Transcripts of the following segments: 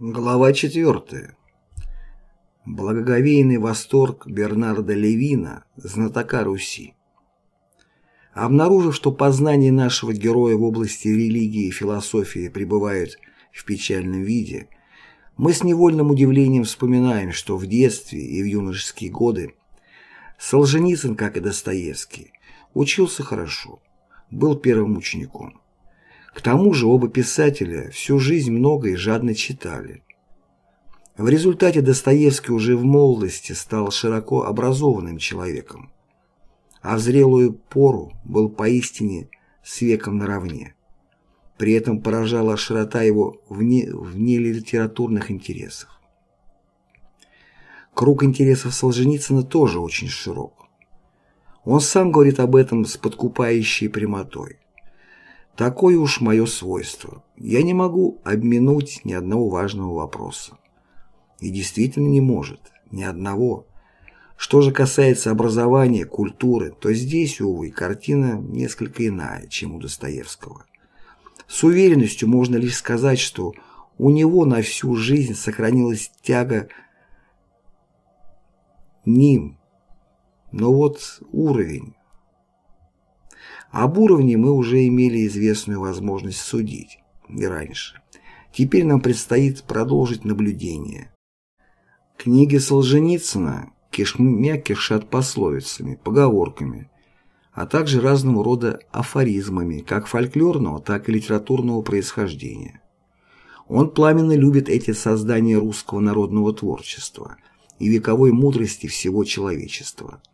Глава 4. Благоговейный восторг Бернарда Левина, знатока Руси. Обнаружив, что познания нашего героя в области религии и философии пребывают в печальном виде, мы с невольным удивлением вспоминаем, что в детстве и в юношеские годы Солженицын, как и Достоевский, учился хорошо, был первым учеником. К тому же оба писателя всю жизнь много и жадно читали. В результате Достоевский уже в молодости стал широко образованным человеком, а в зрелую пору был поистине с веком наравне. При этом поражала широта его вне, вне интересов. Круг интересов Солженицына тоже очень широк. Он сам говорит об этом с подкупающей прямотой. Такое уж мое свойство. Я не могу обминуть ни одного важного вопроса. И действительно не может. Ни одного. Что же касается образования, культуры, то здесь, увы, картина несколько иная, чем у Достоевского. С уверенностью можно лишь сказать, что у него на всю жизнь сохранилась тяга ним. Но вот уровень, об уровне мы уже имели известную возможность судить, и раньше. Теперь нам предстоит продолжить наблюдение. Книги Солженицына кишмя кишат пословицами, поговорками, а также разного рода афоризмами, как фольклорного, так и литературного происхождения. Он пламенно любит эти создания русского народного творчества и вековой мудрости всего человечества –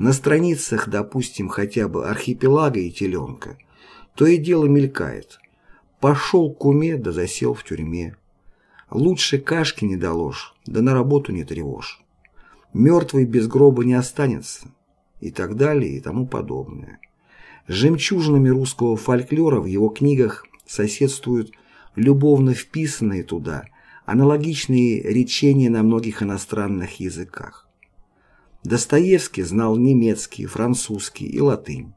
на страницах, допустим, хотя бы архипелага и теленка, то и дело мелькает. Пошел к уме, да засел в тюрьме. Лучше кашки не доложь, да на работу не тревожь. Мертвый без гроба не останется. И так далее, и тому подобное. Жемчужинами русского фольклора в его книгах соседствуют любовно вписанные туда аналогичные речения на многих иностранных языках. Достоевский знал немецкий, французский и латынь.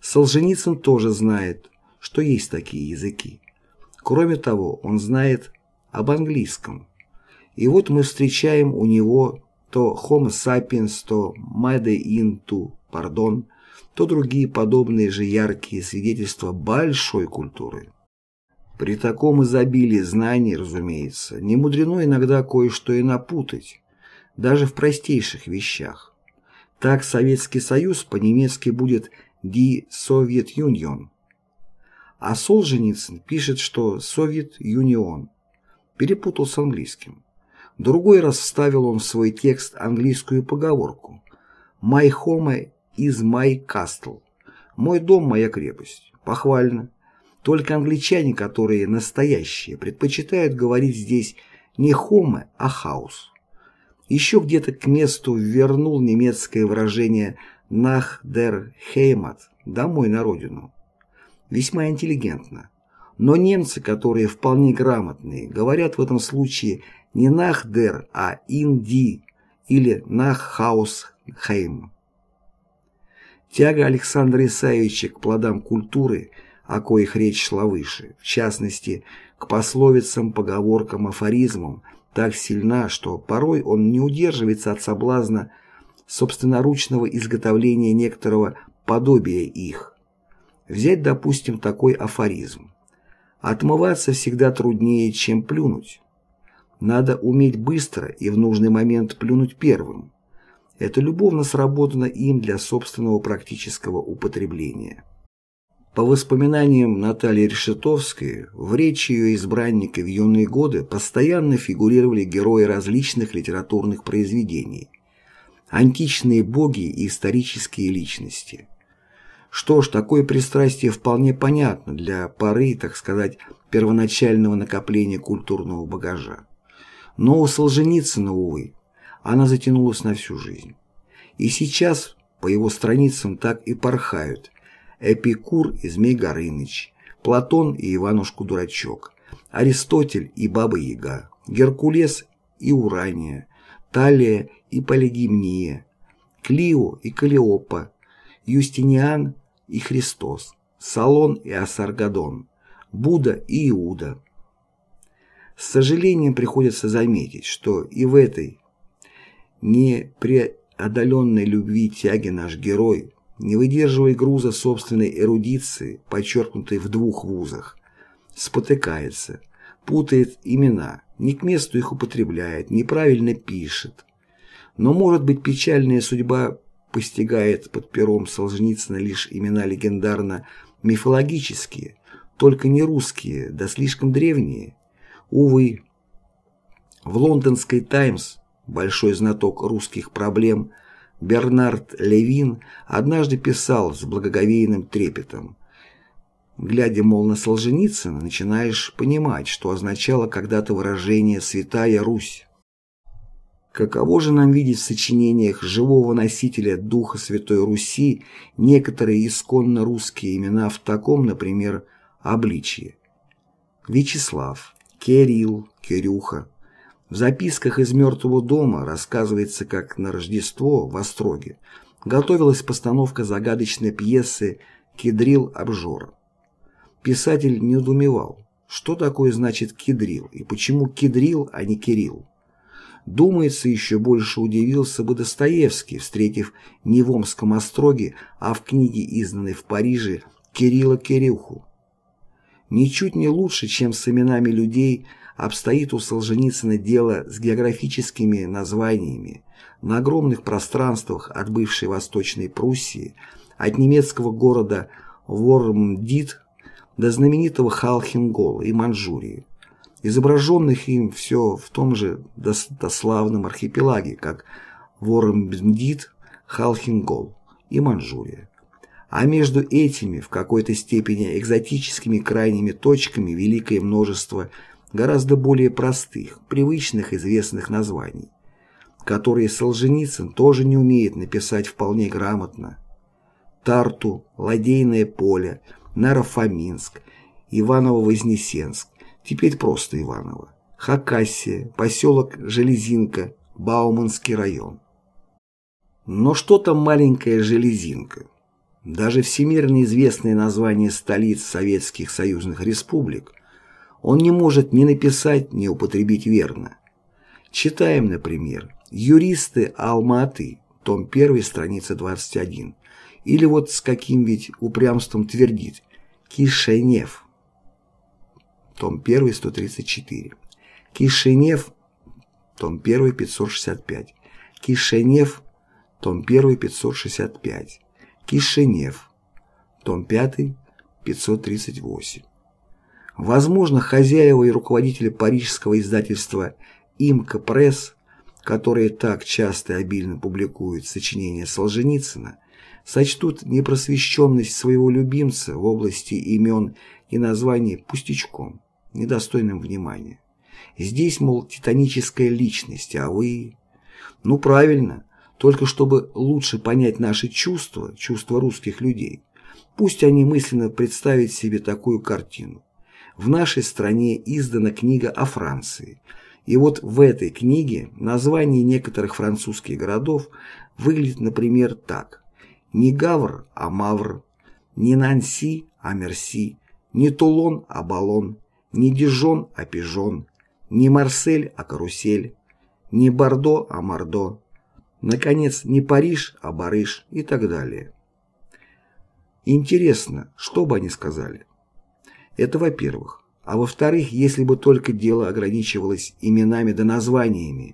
Солженицын тоже знает, что есть такие языки. Кроме того, он знает об английском. И вот мы встречаем у него то Homo sapiens, то Made into, пардон, то другие подобные же яркие свидетельства большой культуры. При таком изобилии знаний, разумеется, не мудрено иногда кое-что и напутать даже в простейших вещах. Так Советский Союз по-немецки будет «Die Sowjetunion», а Солженицын пишет, что «Совет Юнион». Перепутал с английским. Другой раз вставил он в свой текст английскую поговорку «My home is my castle» «Мой дом – моя крепость». Похвально. Только англичане, которые настоящие, предпочитают говорить здесь не «home», а «house». Еще где-то к месту вернул немецкое выражение «nach der Heimat» – «домой на родину». Весьма интеллигентно. Но немцы, которые вполне грамотные, говорят в этом случае не «nach der», а «in die» или «nach Haus Heim». Тяга Александра Исаевича к плодам культуры, о коих речь шла выше, в частности, к пословицам, поговоркам, афоризмам – так сильна, что порой он не удерживается от соблазна собственноручного изготовления некоторого подобия их. Взять, допустим, такой афоризм. Отмываться всегда труднее, чем плюнуть. Надо уметь быстро и в нужный момент плюнуть первым. Это любовно сработано им для собственного практического употребления. По воспоминаниям Натальи Решетовской, в речи ее избранника в юные годы постоянно фигурировали герои различных литературных произведений, античные боги и исторические личности. Что ж, такое пристрастие вполне понятно для поры, так сказать, первоначального накопления культурного багажа. Но у Солженицына, увы, она затянулась на всю жизнь. И сейчас по его страницам так и порхают – Эпикур и Змей Горыныч, Платон и Иванушку-дурачок, Аристотель и Баба-Яга, Геркулес и Урания, Талия и Полигимния, Клио и Калиопа, Юстиниан и Христос, Салон и Асаргадон, Будда и Иуда. С сожалением приходится заметить, что и в этой непреодоленной любви тяги наш герой, не выдерживая груза собственной эрудиции, подчеркнутой в двух вузах, спотыкается, путает имена, не к месту их употребляет, неправильно пишет. Но, может быть, печальная судьба постигает под пером Солженицына лишь имена легендарно-мифологические, только не русские, да слишком древние. Увы, в лондонской «Таймс» большой знаток русских проблем Бернард Левин однажды писал с благоговейным трепетом Глядя, мол, на Солженицына, начинаешь понимать, что означало когда-то выражение «Святая Русь». Каково же нам видеть в сочинениях живого носителя Духа Святой Руси некоторые исконно русские имена в таком, например, обличье? Вячеслав, Кирилл, Кирюха. В записках из «Мертвого дома» рассказывается, как на Рождество в Остроге готовилась постановка загадочной пьесы «Кедрил обжора». Писатель не недоумевал, что такое значит кедрил и почему кедрил, а не Кирилл. Думается, еще больше удивился бы Достоевский, встретив не в Омском остроге, а в книге, изданной в Париже, Кирилла Кирюху. Ничуть не лучше, чем с именами людей, обстоит у Солженицына дело с географическими названиями на огромных пространствах от бывшей Восточной Пруссии, от немецкого города Вормдит до знаменитого Халхингола и Манчжурии, изображенных им все в том же достославном архипелаге, как Воромбдит, Халхингол и Манчжурия. А между этими, в какой-то степени экзотическими крайними точками, великое множество гораздо более простых, привычных, известных названий, которые Солженицын тоже не умеет написать вполне грамотно. Тарту, Ладейное поле – Нарофоминск, Иваново-Вознесенск, теперь просто Иваново, Хакасия, поселок Железинка, Бауманский район. Но что там маленькая Железинка? Даже всемирно известное название столиц советских союзных республик он не может ни написать, ни употребить верно. Читаем, например, «Юристы Алматы», том 1, страница 21. Или вот с каким ведь упрямством твердит Кишинев. Том 1, 134. Кишинев. Том 1, 565. Кишинев. Том 1, 565. Кишинев. Том 5, 538. Возможно, хозяева и руководители парижского издательства «Имка Пресс», которые так часто и обильно публикуют сочинения Солженицына, сочтут непросвещенность своего любимца в области имен и названий пустячком, недостойным внимания. Здесь, мол, титаническая личность, а вы... Ну, правильно, только чтобы лучше понять наши чувства, чувства русских людей. Пусть они мысленно представят себе такую картину. В нашей стране издана книга о Франции. И вот в этой книге название некоторых французских городов выглядит, например, так – не Гавр, а Мавр, не Нанси, а Мерси, не Тулон, а Баллон, не Дижон, а Пижон, не Марсель, а Карусель, не Бордо, а Мордо, наконец, не Париж, а Барыш и так далее. Интересно, что бы они сказали? Это во-первых. А во-вторых, если бы только дело ограничивалось именами да названиями,